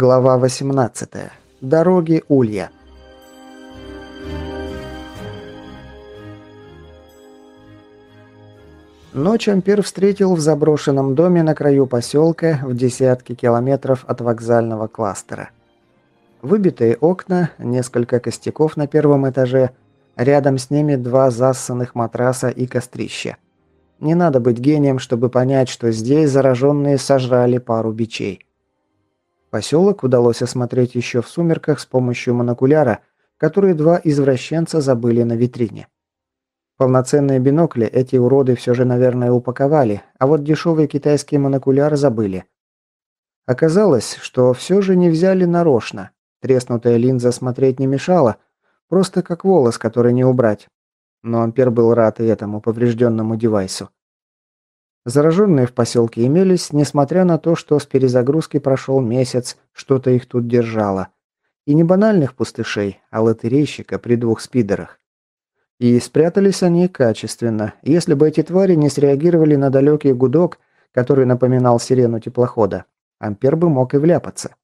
Глава 18. Дороги Улья. Ночь Ампер встретил в заброшенном доме на краю поселка в десятки километров от вокзального кластера. Выбитые окна, несколько костяков на первом этаже, рядом с ними два зассанных матраса и кострища. Не надо быть гением, чтобы понять, что здесь зараженные сожрали пару бичей. Поселок удалось осмотреть еще в сумерках с помощью монокуляра, который два извращенца забыли на витрине. Полноценные бинокли эти уроды все же, наверное, упаковали, а вот дешевый китайский монокуляр забыли. Оказалось, что все же не взяли нарочно. Треснутая линза смотреть не мешала, просто как волос, который не убрать. Но Ампер был рад и этому поврежденному девайсу. Зараженные в поселке имелись, несмотря на то, что с перезагрузки прошел месяц, что-то их тут держало. И не банальных пустышей, а лотерейщика при двух спидерах. И спрятались они качественно. Если бы эти твари не среагировали на далекий гудок, который напоминал сирену теплохода, Ампер бы мог и вляпаться.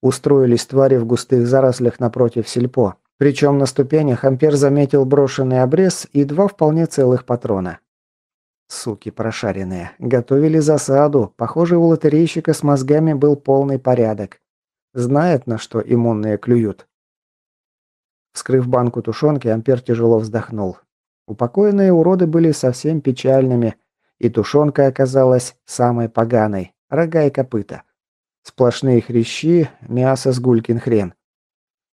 Устроились твари в густых зарослях напротив сельпо. Причем на ступенях Ампер заметил брошенный обрез и два вполне целых патрона. Суки прошаренные. Готовили засаду. Похоже, у лотерейщика с мозгами был полный порядок. Знает, на что иммунные клюют. Вскрыв банку тушенки, Ампер тяжело вздохнул. Упокоенные уроды были совсем печальными, и тушенка оказалась самой поганой. Рога и копыта. Сплошные хрящи, мясо с гулькин хрен.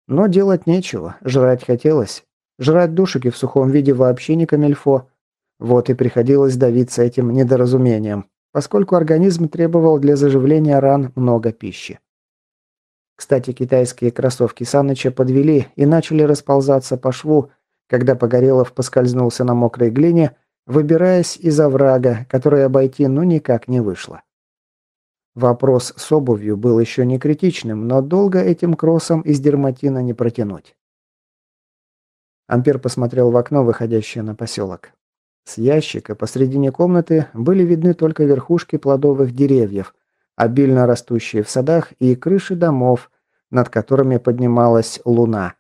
Но делать нечего, жрать хотелось. Жрать душики в сухом виде вообще не камельфо. Вот и приходилось давиться этим недоразумением, поскольку организм требовал для заживления ран много пищи. Кстати, китайские кроссовки Саныча подвели и начали расползаться по шву, когда Погорелов поскользнулся на мокрой глине, выбираясь из оврага, который обойти ну никак не вышло. Вопрос с обувью был еще не критичным, но долго этим кроссом из дерматина не протянуть. Ампер посмотрел в окно, выходящее на поселок. С ящика посредине комнаты были видны только верхушки плодовых деревьев, обильно растущие в садах, и крыши домов, над которыми поднималась луна.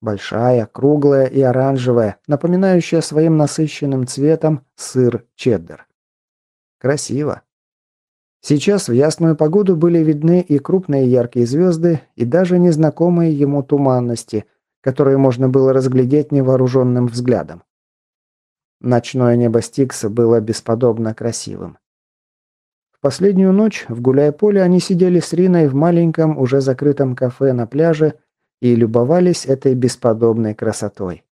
Большая, круглая и оранжевая, напоминающая своим насыщенным цветом сыр чеддер. Красиво. Сейчас в ясную погоду были видны и крупные яркие звезды, и даже незнакомые ему туманности, которые можно было разглядеть невооруженным взглядом. Ночное небо Стикса было бесподобно красивым. В последнюю ночь в гуляй-поле они сидели с Риной в маленьком, уже закрытом кафе на пляже и любовались этой бесподобной красотой.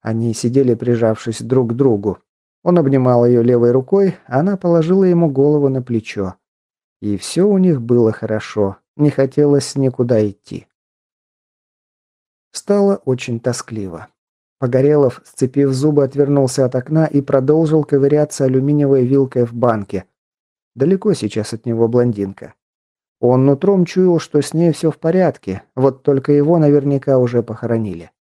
Они сидели, прижавшись друг к другу. Он обнимал ее левой рукой, а она положила ему голову на плечо. И все у них было хорошо, не хотелось никуда идти. Стало очень тоскливо. Погорелов, сцепив зубы, отвернулся от окна и продолжил ковыряться алюминиевой вилкой в банке. Далеко сейчас от него блондинка. Он нутром чуял, что с ней все в порядке, вот только его наверняка уже похоронили.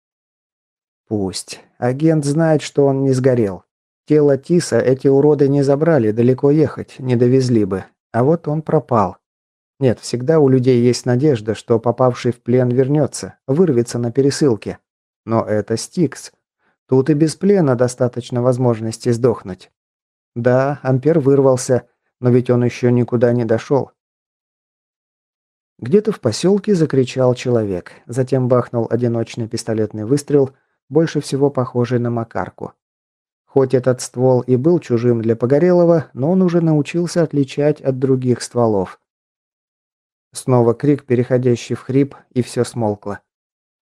Пусть. Агент знает, что он не сгорел. Тело Тиса эти уроды не забрали, далеко ехать, не довезли бы. А вот он пропал. Нет, всегда у людей есть надежда, что попавший в плен вернется, вырвется на пересылке. Но это Стикс. Тут и без плена достаточно возможности сдохнуть. Да, Ампер вырвался, но ведь он еще никуда не дошел. Где-то в поселке закричал человек, затем бахнул одиночный пистолетный выстрел, больше всего похожий на Макарку. Хоть этот ствол и был чужим для Погорелого, но он уже научился отличать от других стволов. Снова крик, переходящий в хрип, и все смолкло.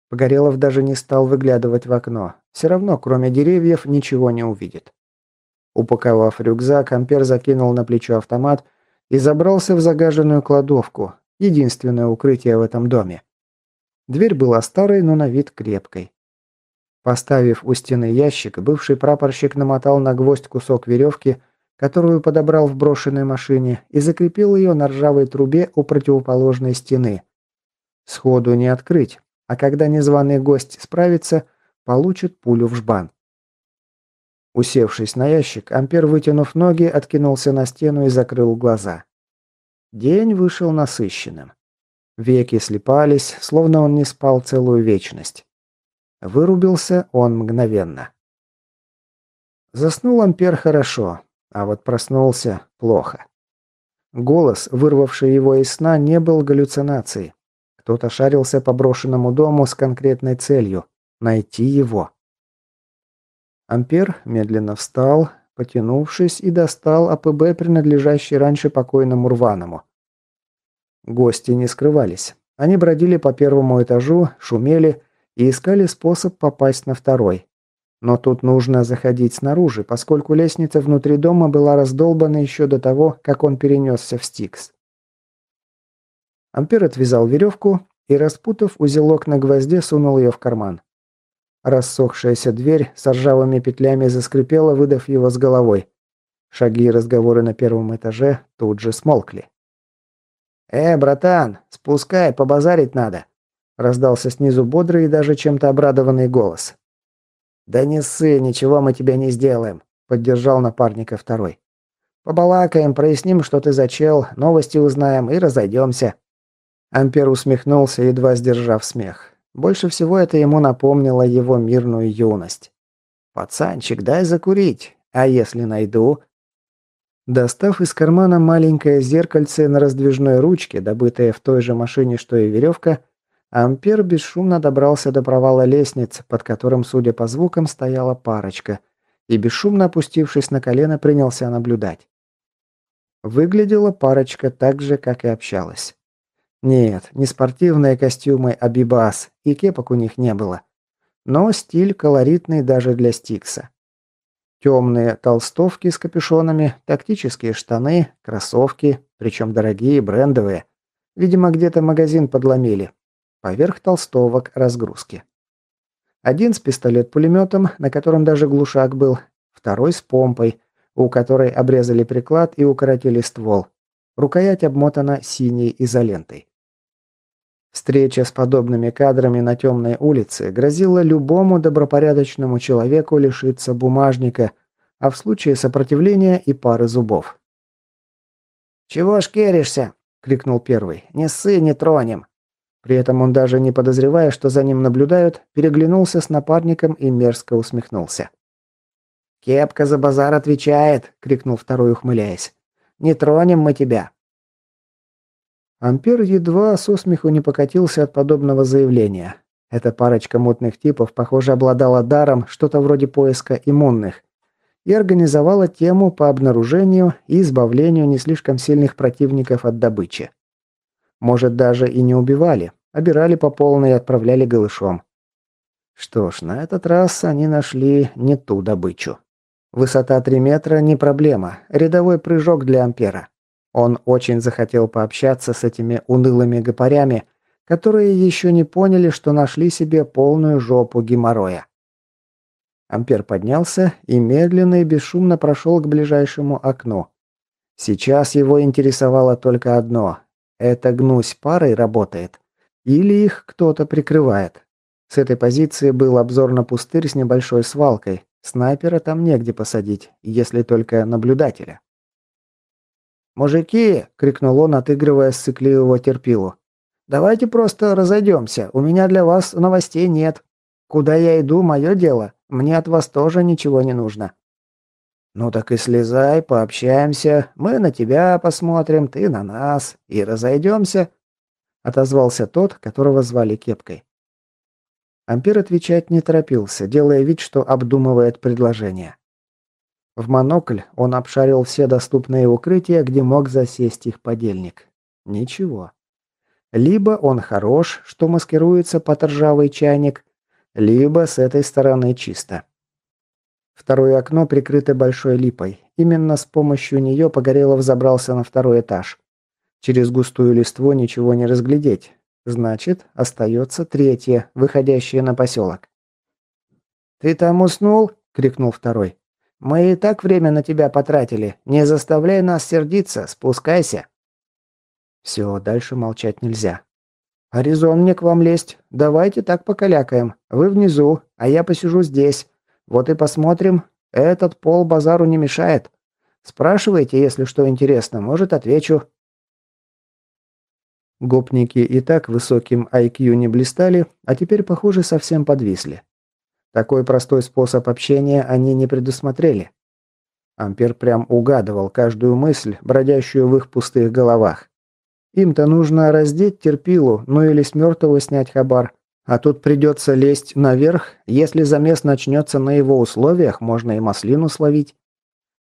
Погорелов даже не стал выглядывать в окно. Все равно, кроме деревьев, ничего не увидит. Упаковав рюкзак, Ампер закинул на плечо автомат и забрался в загаженную кладовку, единственное укрытие в этом доме. Дверь была старой, но на вид крепкой. Поставив у стены ящик, бывший прапорщик намотал на гвоздь кусок веревки, которую подобрал в брошенной машине, и закрепил ее на ржавой трубе у противоположной стены. Сходу не открыть, а когда незваный гость справится, получит пулю в жбан. Усевшись на ящик, Ампер, вытянув ноги, откинулся на стену и закрыл глаза. День вышел насыщенным. Веки слепались, словно он не спал целую вечность. Вырубился он мгновенно. Заснул Ампер хорошо, а вот проснулся плохо. Голос, вырвавший его из сна, не был галлюцинацией. Кто-то шарился по брошенному дому с конкретной целью – найти его. Ампер медленно встал, потянувшись, и достал АПБ, принадлежащий раньше покойному Рваному. Гости не скрывались. Они бродили по первому этажу, шумели и искали способ попасть на второй. Но тут нужно заходить снаружи, поскольку лестница внутри дома была раздолбана еще до того, как он перенесся в Стикс. Ампер отвязал веревку и, распутав узелок на гвозде, сунул ее в карман. Рассохшаяся дверь с ржавыми петлями заскрипела, выдав его с головой. Шаги и разговоры на первом этаже тут же смолкли. «Э, братан, спускай, побазарить надо!» Раздался снизу бодрый и даже чем-то обрадованный голос. «Да не ссы, ничего мы тебе не сделаем», — поддержал напарника второй. «Побалакаем, проясним, что ты зачел, новости узнаем и разойдемся». Ампер усмехнулся, едва сдержав смех. Больше всего это ему напомнило его мирную юность. «Пацанчик, дай закурить, а если найду?» Достав из кармана маленькое зеркальце на раздвижной ручке, добытое в той же машине, что и веревка, Ампер бесшумно добрался до провала лестницы, под которым, судя по звукам, стояла парочка, и бесшумно опустившись на колено, принялся наблюдать. Выглядела парочка так же, как и общалась. Нет, не спортивные костюмы, а бибас, и кепок у них не было. Но стиль колоритный даже для Стикса. Темные толстовки с капюшонами, тактические штаны, кроссовки, причем дорогие, брендовые. Видимо, где-то магазин подломили. Поверх толстовок разгрузки. Один с пистолет-пулеметом, на котором даже глушак был, второй с помпой, у которой обрезали приклад и укоротили ствол. Рукоять обмотана синей изолентой. Встреча с подобными кадрами на темной улице грозила любому добропорядочному человеку лишиться бумажника, а в случае сопротивления и пары зубов. «Чего шкеришься?» — крикнул первый. «Не ссы, не тронем!» При этом он даже не подозревая, что за ним наблюдают, переглянулся с напарником и мерзко усмехнулся. «Кепка за базар отвечает!» — крикнул второй, ухмыляясь. «Не тронем мы тебя!» Ампер едва со смеху не покатился от подобного заявления. Эта парочка мутных типов, похоже, обладала даром, что-то вроде поиска иммунных, и организовала тему по обнаружению и избавлению не слишком сильных противников от добычи. Может, даже и не убивали, обирали по полной и отправляли голышом. Что ж, на этот раз они нашли не ту добычу. Высота 3 метра не проблема, рядовой прыжок для Ампера. Он очень захотел пообщаться с этими унылыми гопарями, которые еще не поняли, что нашли себе полную жопу геморроя. Ампер поднялся и медленно и бесшумно прошел к ближайшему окну. Сейчас его интересовало только одно. Это гнусь парой работает? Или их кто-то прикрывает? С этой позиции был обзор на пустырь с небольшой свалкой. Снайпера там негде посадить, если только наблюдателя. «Мужики!» — крикнул он, отыгрывая сцикливого терпилу. «Давайте просто разойдемся. У меня для вас новостей нет. Куда я иду, мое дело. Мне от вас тоже ничего не нужно». «Ну так и слезай, пообщаемся. Мы на тебя посмотрим, ты на нас. И разойдемся», — отозвался тот, которого звали Кепкой. Ампер отвечать не торопился, делая вид, что обдумывает предложение. В монокль он обшарил все доступные укрытия, где мог засесть их подельник. Ничего. Либо он хорош, что маскируется под ржавый чайник, либо с этой стороны чисто. Второе окно прикрыто большой липой. Именно с помощью нее Погорелов забрался на второй этаж. Через густую листву ничего не разглядеть. Значит, остается третье, выходящее на поселок. «Ты там уснул?» — крикнул второй. Мы и так время на тебя потратили. Не заставляй нас сердиться, спускайся. Все, дальше молчать нельзя. Аризон мне к вам лезть. Давайте так покалякаем. Вы внизу, а я посижу здесь. Вот и посмотрим. Этот пол базару не мешает. Спрашивайте, если что интересно, может, отвечу. Гопники и так высоким IQ не блистали, а теперь, похоже, совсем подвисли. Такой простой способ общения они не предусмотрели. Ампер прям угадывал каждую мысль, бродящую в их пустых головах. Им-то нужно раздеть терпилу, ну или с мертвого снять хабар. А тут придется лезть наверх, если замес начнется на его условиях, можно и маслину словить.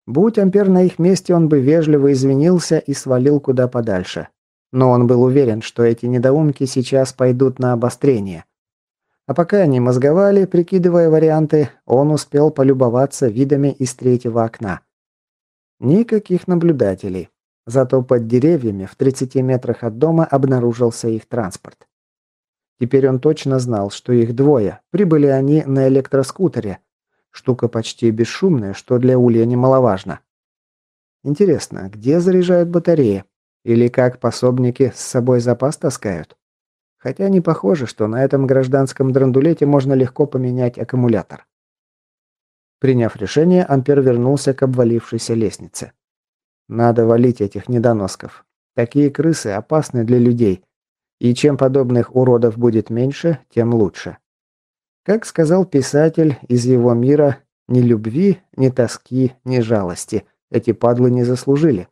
Будь Ампер на их месте, он бы вежливо извинился и свалил куда подальше. Но он был уверен, что эти недоумки сейчас пойдут на обострение. А пока они мозговали, прикидывая варианты, он успел полюбоваться видами из третьего окна. Никаких наблюдателей. Зато под деревьями в 30 метрах от дома обнаружился их транспорт. Теперь он точно знал, что их двое. Прибыли они на электроскутере. Штука почти бесшумная, что для Улья немаловажно. Интересно, где заряжают батареи? Или как пособники с собой запас таскают? Хотя не похоже, что на этом гражданском драндулете можно легко поменять аккумулятор. Приняв решение, Ампер вернулся к обвалившейся лестнице. Надо валить этих недоносков. Такие крысы опасны для людей. И чем подобных уродов будет меньше, тем лучше. Как сказал писатель из его мира, ни любви, ни тоски, ни жалости эти падлы не заслужили.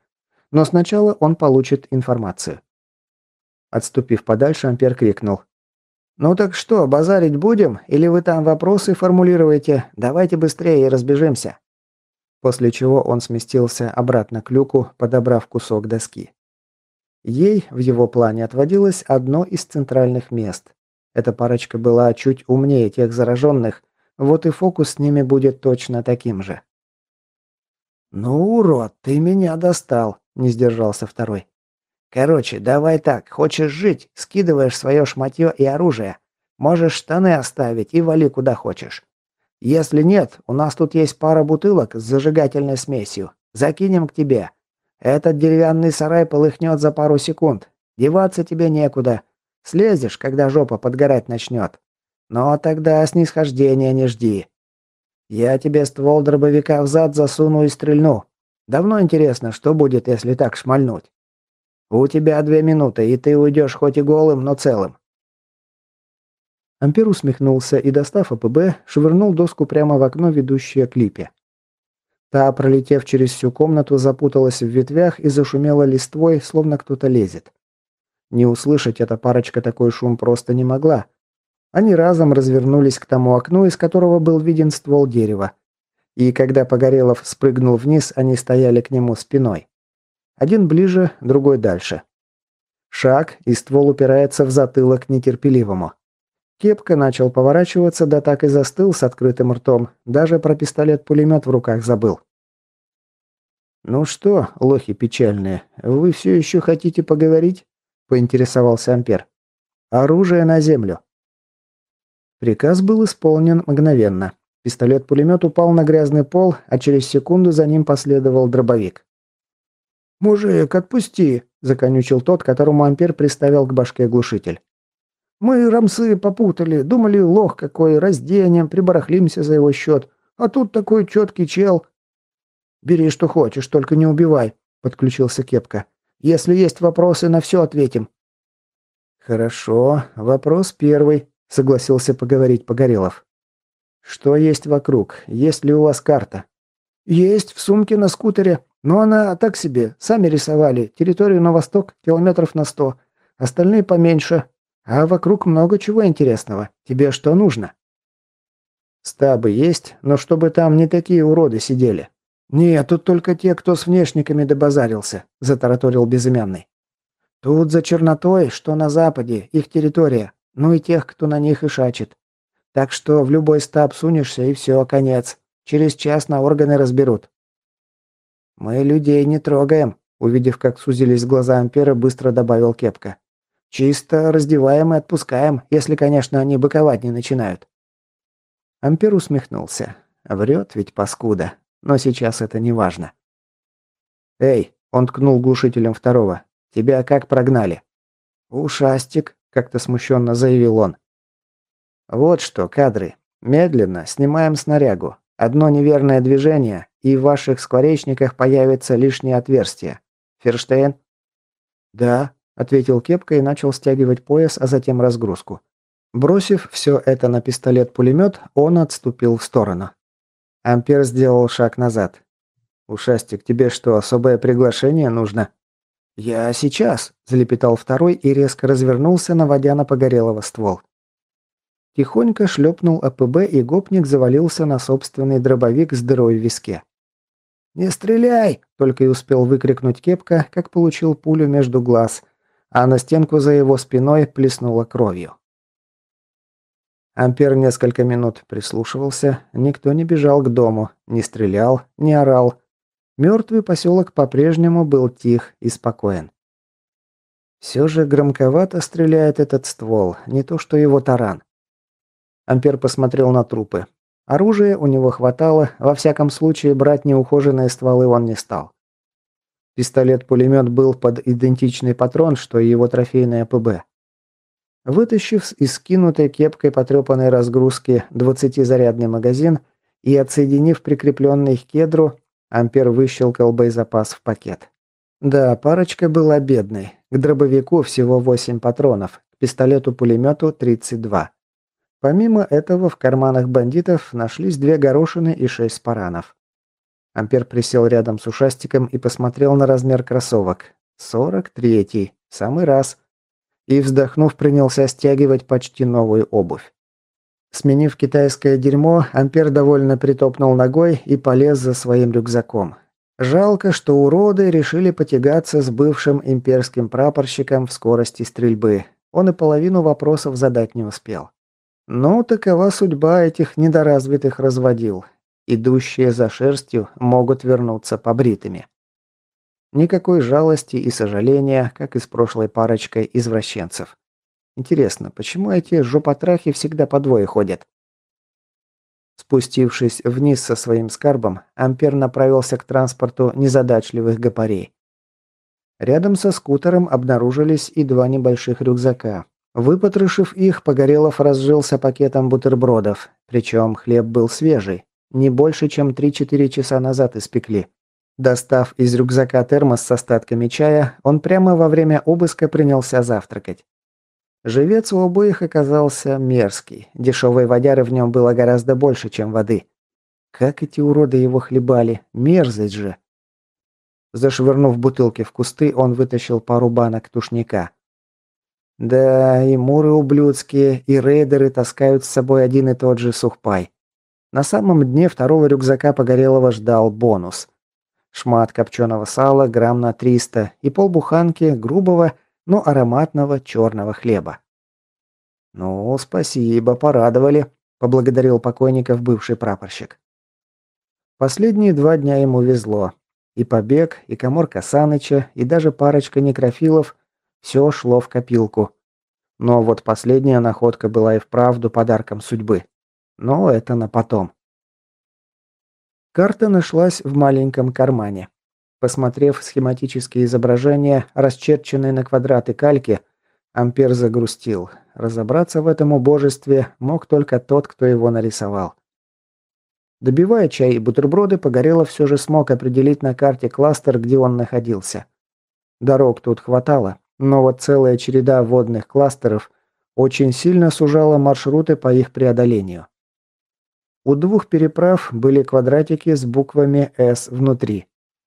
Но сначала он получит информацию. Отступив подальше, Ампер крикнул. «Ну так что, базарить будем? Или вы там вопросы формулируете? Давайте быстрее и разбежимся». После чего он сместился обратно к люку, подобрав кусок доски. Ей в его плане отводилось одно из центральных мест. Эта парочка была чуть умнее тех зараженных, вот и фокус с ними будет точно таким же. «Ну, урод, ты меня достал», – не сдержался второй. «Короче, давай так, хочешь жить, скидываешь свое шматье и оружие. Можешь штаны оставить и вали куда хочешь. Если нет, у нас тут есть пара бутылок с зажигательной смесью. Закинем к тебе. Этот деревянный сарай полыхнет за пару секунд. Деваться тебе некуда. Слезешь, когда жопа подгорать начнет. Но тогда снисхождения не жди. Я тебе ствол дробовика в зад засуну и стрельну. Давно интересно, что будет, если так шмальнуть. У тебя две минуты, и ты уйдешь хоть и голым, но целым. Ампер усмехнулся и, достав АПБ, швырнул доску прямо в окно, ведущее к липе. Та, пролетев через всю комнату, запуталась в ветвях и зашумела листвой, словно кто-то лезет. Не услышать эта парочка такой шум просто не могла. Они разом развернулись к тому окну, из которого был виден ствол дерева. И когда Погорелов спрыгнул вниз, они стояли к нему спиной. Один ближе, другой дальше. Шаг, и ствол упирается в затылок нетерпеливому. Кепка начал поворачиваться, да так и застыл с открытым ртом. Даже про пистолет-пулемет в руках забыл. «Ну что, лохи печальные, вы все еще хотите поговорить?» – поинтересовался Ампер. «Оружие на землю». Приказ был исполнен мгновенно. Пистолет-пулемет упал на грязный пол, а через секунду за ним последовал дробовик. «Мужик, отпусти!» – законючил тот, которому Ампер приставил к башке глушитель. Мы рамсы попутали, думали, лох какой, разденем, прибарахлимся за его счет. А тут такой четкий чел. Бери, что хочешь, только не убивай, подключился Кепка. Если есть вопросы, на все ответим. Хорошо, вопрос первый, согласился поговорить Погорелов. Что есть вокруг? Есть ли у вас карта? Есть, в сумке на скутере. Но она так себе, сами рисовали. Территорию на восток, километров на сто. Остальные поменьше, а вокруг много чего интересного. Тебе что нужно? Стабы есть, но чтобы там не такие уроды сидели. Нет, тут только те, кто с внешниками добазарился, затараторил безымянный. Тут за чернотой, что на западе, их территория, ну и тех, кто на них и шачет. Так что в любой стаб сунешься и все, конец. Через час на органы разберут. Мы людей не трогаем, увидев, как сузились глаза Ампера, быстро добавил Кепка. Чисто раздеваем и отпускаем, если, конечно, они быковать не начинают. Ампер усмехнулся. Врет ведь паскуда, но сейчас это не важно. «Эй!» – он ткнул глушителем второго. «Тебя как прогнали?» «Ушастик», – как-то смущенно заявил он. «Вот что, кадры. Медленно снимаем снарягу. Одно неверное движение, и в ваших скворечниках появится лишнее отверстие. Ферштейн?» «Да», ответил Кепка и начал стягивать пояс, а затем разгрузку. Бросив все это на пистолет-пулемет, он отступил в сторону. Ампер сделал шаг назад. «Ушастик, тебе что, особое приглашение нужно?» «Я сейчас», – залепетал второй и резко развернулся, наводя на погорелого ствол. Тихонько шлепнул АПБ, и гопник завалился на собственный дробовик с дырой в виске. «Не стреляй!» – только и успел выкрикнуть кепка, как получил пулю между глаз, а на стенку за его спиной плеснула кровью. Ампер несколько минут прислушивался, никто не бежал к дому, не стрелял, не орал. Мертвый поселок по-прежнему был тих и спокоен. Все же громковато стреляет этот ствол, не то что его таран. Ампер посмотрел на трупы. Оружия у него хватало, во всяком случае брать неухоженные стволы он не стал. Пистолет-пулемет был под идентичный патрон, что и его трофейная ПБ. Вытащив из скинутой кепкой потрепанной разгрузки 20-зарядный магазин и отсоединив прикрепленный к кедру, Ампер выщелкал боезапас в пакет. Да, парочка была бедной. К дробовику всего 8 патронов, к пистолету-пулемету 32. Помимо этого в карманах бандитов нашлись две горошины и шесть паранов. Ампер присел рядом с ушастиком и посмотрел на размер кроссовок. 43-й, самый раз – и, вздохнув, принялся стягивать почти новую обувь. Сменив китайское дерьмо, Ампер довольно притопнул ногой и полез за своим рюкзаком. Жалко, что уроды решили потягаться с бывшим имперским прапорщиком в скорости стрельбы. Он и половину вопросов задать не успел. Но такова судьба этих недоразвитых разводил. Идущие за шерстью могут вернуться побритыми. Никакой жалости и сожаления, как и с прошлой парочкой извращенцев. Интересно, почему эти жопотрахи всегда по двое ходят? Спустившись вниз со своим скарбом, Ампер направился к транспорту незадачливых гопарей. Рядом со скутером обнаружились и два небольших рюкзака. Выпотрошив их, Погорелов разжился пакетом бутербродов, причем хлеб был свежий, не больше, чем 3-4 часа назад испекли. Достав из рюкзака термос с остатками чая, он прямо во время обыска принялся завтракать. Живец у обоих оказался мерзкий. Дешевой водяры в нем было гораздо больше, чем воды. Как эти уроды его хлебали, мерзость же. Зашвырнув бутылки в кусты, он вытащил пару банок тушника. Да, и муры ублюдские, и рейдеры таскают с собой один и тот же сухпай. На самом дне второго рюкзака Погорелого ждал бонус – шмат копченого сала грамм на 300 и полбуханки грубого, но ароматного черного хлеба. «Ну, спасибо, порадовали», – поблагодарил покойников бывший прапорщик. Последние два дня ему везло. И побег, и коморка Саныча, и даже парочка некрофилов – все шло в копилку. Но вот последняя находка была и вправду подарком судьбы. Но это на потом. Карта нашлась в маленьком кармане. Посмотрев схематические изображения, расчерченные на квадраты кальки, Ампер загрустил. Разобраться в этом убожестве мог только тот, кто его нарисовал. Добивая чай и бутерброды, Погорелов все же смог определить на карте кластер, где он находился. Дорог тут хватало, но вот целая череда водных кластеров очень сильно сужала маршруты по их преодолению. У двух переправ были квадратики с буквами «С» внутри.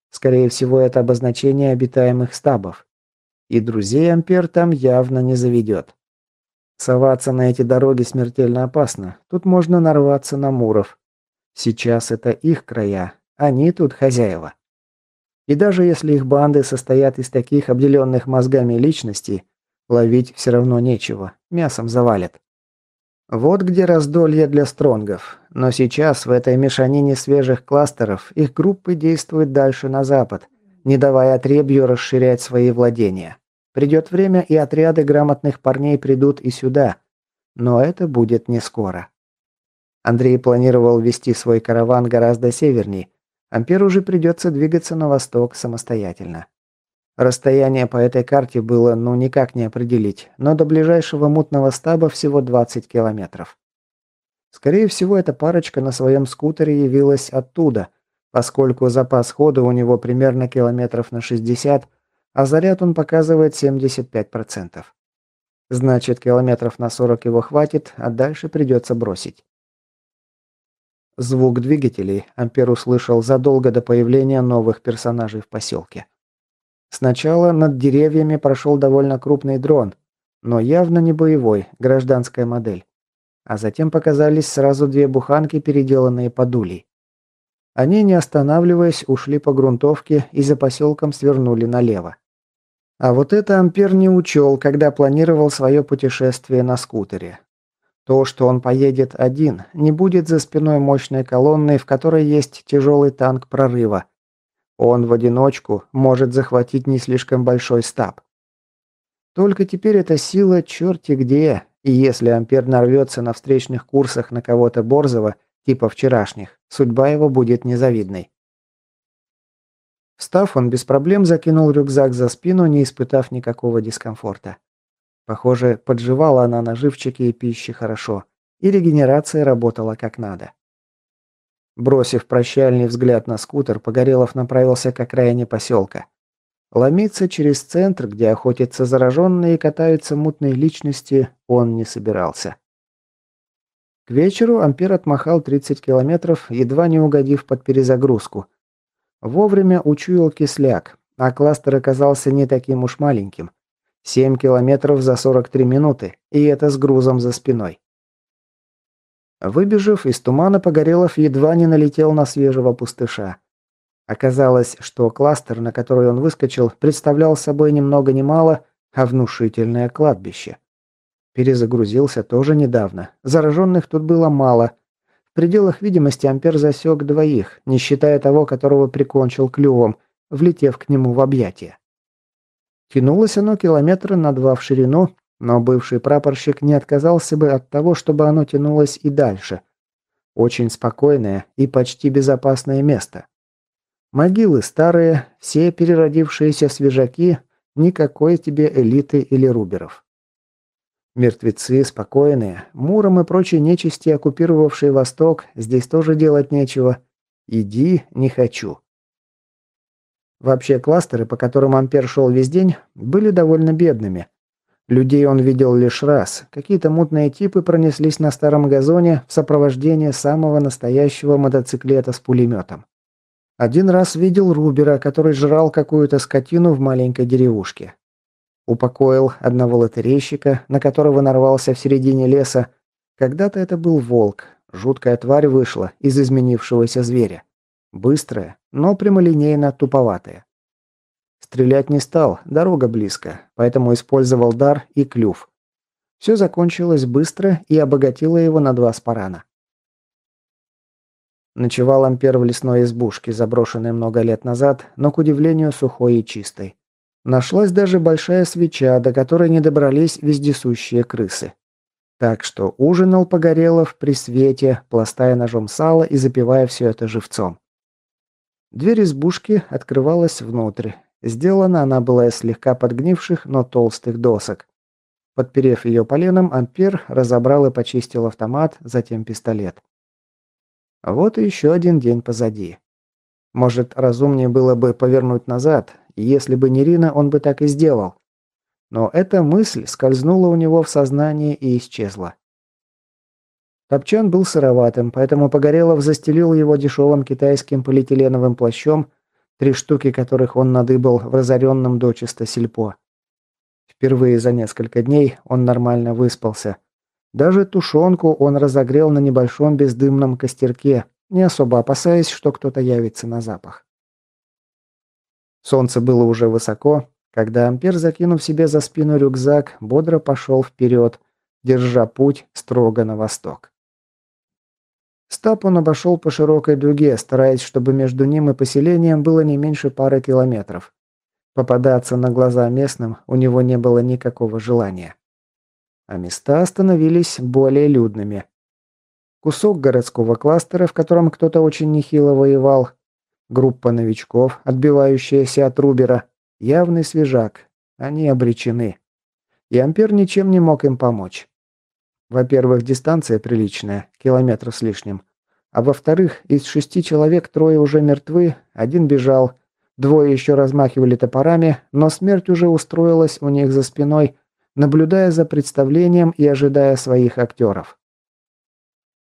Скорее всего, это обозначение обитаемых стабов. И друзей Ампер там явно не заведет. Соваться на эти дороги смертельно опасно. Тут можно нарваться на муров. Сейчас это их края. Они тут хозяева. И даже если их банды состоят из таких обделенных мозгами личностей, ловить все равно нечего. Мясом завалят. Вот где раздолье для стронгов. Но сейчас в этой мешанине свежих кластеров их группы действуют дальше на запад, не давая отребью расширять свои владения. Придет время, и отряды грамотных парней придут и сюда. Но это будет не скоро. Андрей планировал вести свой караван гораздо северней. Амперу же придется двигаться на восток самостоятельно. Расстояние по этой карте было ну никак не определить, но до ближайшего мутного стаба всего 20 километров. Скорее всего, эта парочка на своем скутере явилась оттуда, поскольку запас хода у него примерно километров на 60, а заряд он показывает 75%. Значит, километров на 40 его хватит, а дальше придется бросить. Звук двигателей Ампер услышал задолго до появления новых персонажей в поселке. Сначала над деревьями прошел довольно крупный дрон, но явно не боевой, гражданская модель. А затем показались сразу две буханки, переделанные под улей. Они, не останавливаясь, ушли по грунтовке и за поселком свернули налево. А вот это Ампер не учел, когда планировал свое путешествие на скутере. То, что он поедет один, не будет за спиной мощной колонны, в которой есть тяжелый танк прорыва. Он в одиночку может захватить не слишком большой стаб. Только теперь эта сила черти где, и если Ампер нарвется на встречных курсах на кого-то борзого, типа вчерашних, судьба его будет незавидной. Встав, он без проблем закинул рюкзак за спину, не испытав никакого дискомфорта. Похоже, подживала она на живчике и пище хорошо, и регенерация работала как надо. Бросив прощальный взгляд на скутер, Погорелов направился к окраине поселка. Ломиться через центр, где охотятся зараженные и катаются мутные личности, он не собирался. К вечеру Ампер отмахал 30 километров, едва не угодив под перезагрузку – Вовремя учуял кисляк, а кластер оказался не таким уж маленьким. 7 километров за 43 минуты, и это с грузом за спиной. Выбежав из тумана, Погорелов едва не налетел на свежего пустыша. Оказалось, что кластер, на который он выскочил, представлял собой ни много мало, а внушительное кладбище. Перезагрузился тоже недавно. Зараженных тут было мало, пределах видимости Ампер засек двоих, не считая того, которого прикончил клювом, влетев к нему в объятия. Тянулось оно километра на два в ширину, но бывший прапорщик не отказался бы от того, чтобы оно тянулось и дальше. Очень спокойное и почти безопасное место. Могилы старые, все переродившиеся свежаки, никакой тебе элиты или руберов. Мертвецы спокойные, Муром и прочей нечисти, оккупировавшие Восток, здесь тоже делать нечего. Иди, не хочу. Вообще кластеры, по которым Ампер шел весь день, были довольно бедными. Людей он видел лишь раз. Какие-то мутные типы пронеслись на старом газоне в сопровождении самого настоящего мотоциклета с пулеметом. Один раз видел Рубера, который жрал какую-то скотину в маленькой деревушке. Упокоил одного лотерейщика, на которого нарвался в середине леса. Когда-то это был волк. Жуткая тварь вышла из изменившегося зверя. Быстрая, но прямолинейно туповатая. Стрелять не стал, дорога близко, поэтому использовал дар и клюв. Все закончилось быстро и обогатило его на два спарана. Ночевал Ампер в лесной избушке, заброшенной много лет назад, но, к удивлению, сухой и чистой. Нашлась даже большая свеча, до которой не добрались вездесущие крысы. Так что ужинал Погорелов при свете, пластая ножом сало и запивая все это живцом. Дверь избушки открывалась внутрь. Сделана она была из слегка подгнивших, но толстых досок. Подперев ее поленом, Ампер разобрал и почистил автомат, затем пистолет. Вот и еще один день позади. Может, разумнее было бы повернуть назад, если бы не Рина, он бы так и сделал. Но эта мысль скользнула у него в сознание и исчезла. Топчан был сыроватым, поэтому Погорелов застелил его дешевым китайским полиэтиленовым плащом, три штуки которых он надыбал в разоренном дочисто сельпо. Впервые за несколько дней он нормально выспался. Даже тушенку он разогрел на небольшом бездымном костерке, не особо опасаясь, что кто-то явится на запах. Солнце было уже высоко, когда Ампер, закинув себе за спину рюкзак, бодро пошел вперед, держа путь строго на восток. Стап он обошел по широкой дуге, стараясь, чтобы между ним и поселением было не меньше пары километров. Попадаться на глаза местным у него не было никакого желания. А места становились более людными. Кусок городского кластера, в котором кто-то очень нехило воевал, Группа новичков, отбивающаяся от Рубера. Явный свежак. Они обречены. И Ампер ничем не мог им помочь. Во-первых, дистанция приличная, километр с лишним. А во-вторых, из шести человек трое уже мертвы, один бежал. Двое еще размахивали топорами, но смерть уже устроилась у них за спиной, наблюдая за представлением и ожидая своих актеров.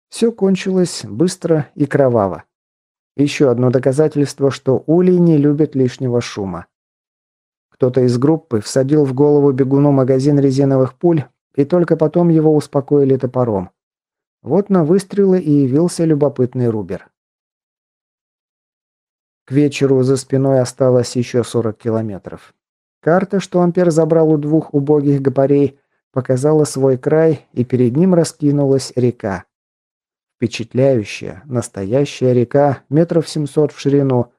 Все кончилось быстро и кроваво. Еще одно доказательство, что улей не любит лишнего шума. Кто-то из группы всадил в голову бегуну магазин резиновых пуль, и только потом его успокоили топором. Вот на выстрелы и явился любопытный Рубер. К вечеру за спиной осталось еще 40 километров. Карта, что Ампер забрал у двух убогих гопарей, показала свой край, и перед ним раскинулась река. Впечатляющая, настоящая река, метров 700 в ширину.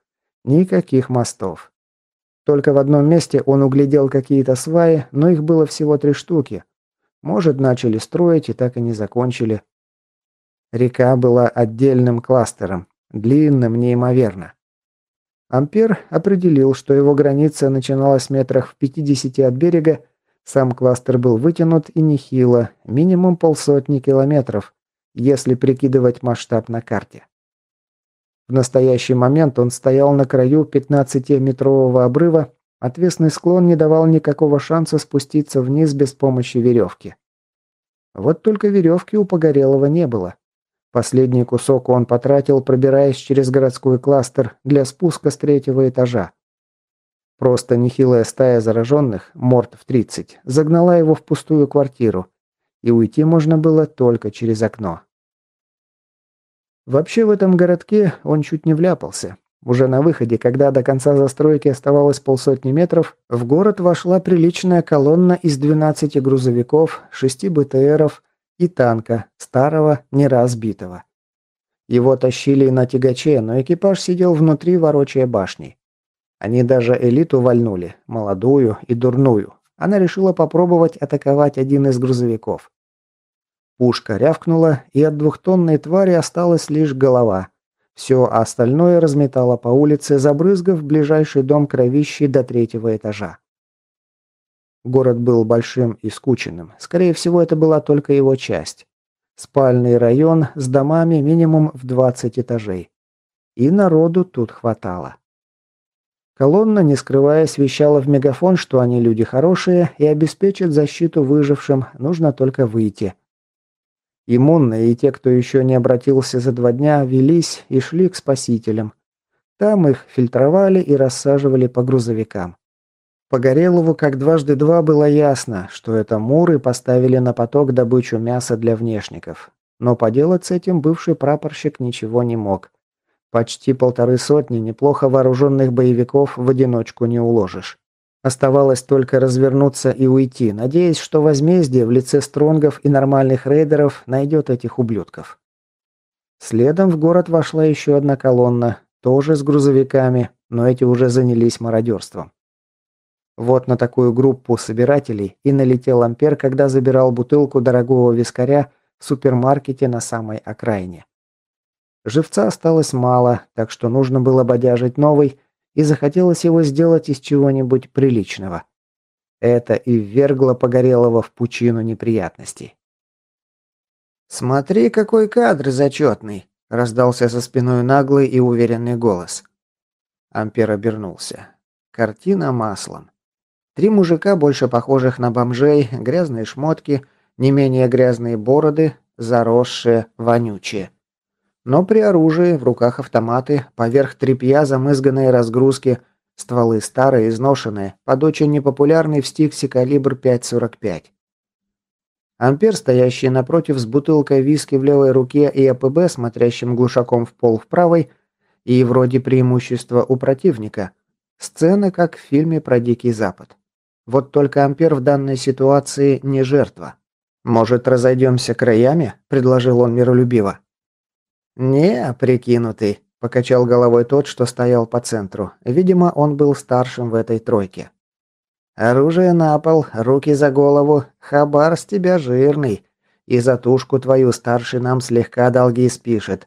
Никаких мостов. Только в одном месте он углядел какие-то сваи, но их было всего три штуки. Может, начали строить и так и не закончили. Река была отдельным кластером, длинным неимоверно. Ампер определил, что его граница начиналась в метрах в 50 от берега, сам кластер был вытянут и нехило, минимум полсотни километров, если прикидывать масштаб на карте. В настоящий момент он стоял на краю 15-метрового обрыва, отвесный склон не давал никакого шанса спуститься вниз без помощи веревки. Вот только веревки у Погорелого не было. Последний кусок он потратил, пробираясь через городской кластер для спуска с третьего этажа. Просто нехилая стая зараженных, морд в 30, загнала его в пустую квартиру, и уйти можно было только через окно. Вообще в этом городке он чуть не вляпался. Уже на выходе, когда до конца застройки оставалось полсотни метров, в город вошла приличная колонна из 12 грузовиков, 6 БТРов и танка, старого, не разбитого. Его тащили на тягаче, но экипаж сидел внутри, ворочая башни. Они даже элиту вальнули, молодую и дурную. Она решила попробовать атаковать один из грузовиков. Пушка рявкнула, и от двухтонной твари осталась лишь голова. Все остальное разметало по улице, забрызгав ближайший дом кровищей до третьего этажа. Город был большим и скученным. Скорее всего, это была только его часть. Спальный район с домами минимум в 20 этажей. И народу тут хватало. Колонна, не скрываясь, вещала в мегафон, что они люди хорошие и обеспечат защиту выжившим, нужно только выйти. Иммунные и те, кто еще не обратился за два дня, велись и шли к спасителям. Там их фильтровали и рассаживали по грузовикам. Погорелову как дважды два было ясно, что это муры поставили на поток добычу мяса для внешников. Но поделать с этим бывший прапорщик ничего не мог. Почти полторы сотни неплохо вооруженных боевиков в одиночку не уложишь. Оставалось только развернуться и уйти, надеясь, что возмездие в лице стронгов и нормальных рейдеров найдет этих ублюдков. Следом в город вошла еще одна колонна, тоже с грузовиками, но эти уже занялись мародерством. Вот на такую группу собирателей и налетел Ампер, когда забирал бутылку дорогого вискаря в супермаркете на самой окраине. Живца осталось мало, так что нужно было бодяжить новый, и захотелось его сделать из чего-нибудь приличного. Это и ввергло Погорелого в пучину неприятностей. «Смотри, какой кадр зачетный!» – раздался со спиной наглый и уверенный голос. Ампер обернулся. Картина маслом. Три мужика, больше похожих на бомжей, грязные шмотки, не менее грязные бороды, заросшие, вонючие. Но при оружии, в руках автоматы, поверх тряпья замызганные разгрузки, стволы старые, изношенные, под очень непопулярный в Стиксе калибр 5.45. Ампер, стоящий напротив с бутылкой виски в левой руке и АПБ, смотрящим глушаком в пол в правой, и вроде преимущества у противника. Сцена, как в фильме про Дикий Запад. Вот только Ампер в данной ситуации не жертва. «Может, разойдемся краями?» – предложил он миролюбиво. «Не, прикинутый», – покачал головой тот, что стоял по центру. Видимо, он был старшим в этой тройке. «Оружие на пол, руки за голову, хабар с тебя жирный, и за тушку твою старший нам слегка долги спишет.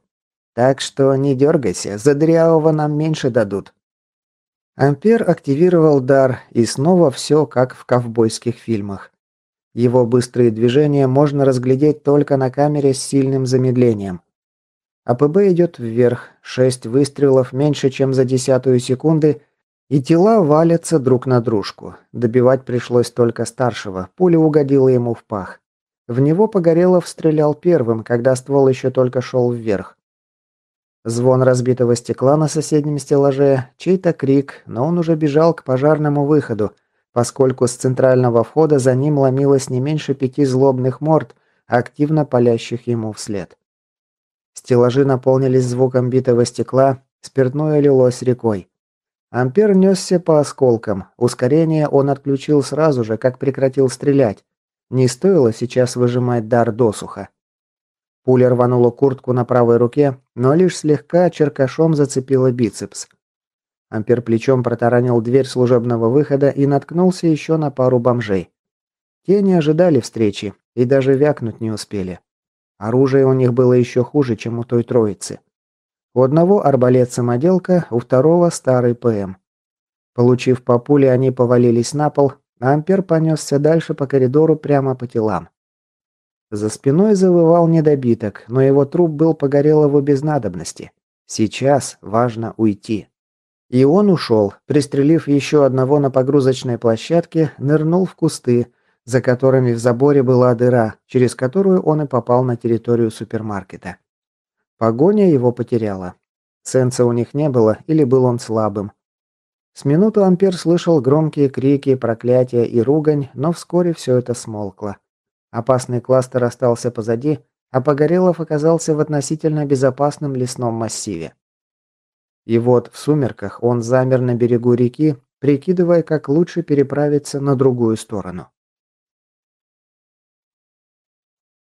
Так что не дергайся, за дрявого нам меньше дадут». Ампер активировал дар, и снова все как в ковбойских фильмах. Его быстрые движения можно разглядеть только на камере с сильным замедлением. АПБ идет вверх, шесть выстрелов меньше, чем за десятую секунды, И тела валятся друг на дружку. Добивать пришлось только старшего, пуля угодила ему в пах. В него Погорелов стрелял первым, когда ствол еще только шел вверх. Звон разбитого стекла на соседнем стеллаже, чей-то крик, но он уже бежал к пожарному выходу, поскольку с центрального входа за ним ломилось не меньше пяти злобных морд, активно палящих ему вслед. Стеллажи наполнились звуком битого стекла, спиртное лилось рекой. Ампер несся по осколкам. Ускорение он отключил сразу же, как прекратил стрелять. Не стоило сейчас выжимать дар досуха. Пуля рванула куртку на правой руке, но лишь слегка черкашом зацепила бицепс. Ампер плечом протаранил дверь служебного выхода и наткнулся еще на пару бомжей. Те не ожидали встречи и даже вякнуть не успели. Оружие у них было еще хуже, чем у той троицы. У одного арбалет-самоделка, у второго старый ПМ. Получив по пуле, они повалились на пол, а Ампер понесся дальше по коридору прямо по телам. За спиной завывал недобиток, но его труп был Погорелову без надобности. Сейчас важно уйти. И он ушел, пристрелив еще одного на погрузочной площадке, нырнул в кусты, за которыми в заборе была дыра, через которую он и попал на территорию супермаркета. Погоня его потеряла. Сенса у них не было, или был он слабым. С минуту Ампер слышал громкие крики, проклятия и ругань, но вскоре все это смолкло. Опасный кластер остался позади, а Погорелов оказался в относительно безопасном лесном массиве. И вот в сумерках он замер на берегу реки, прикидывая, как лучше переправиться на другую сторону.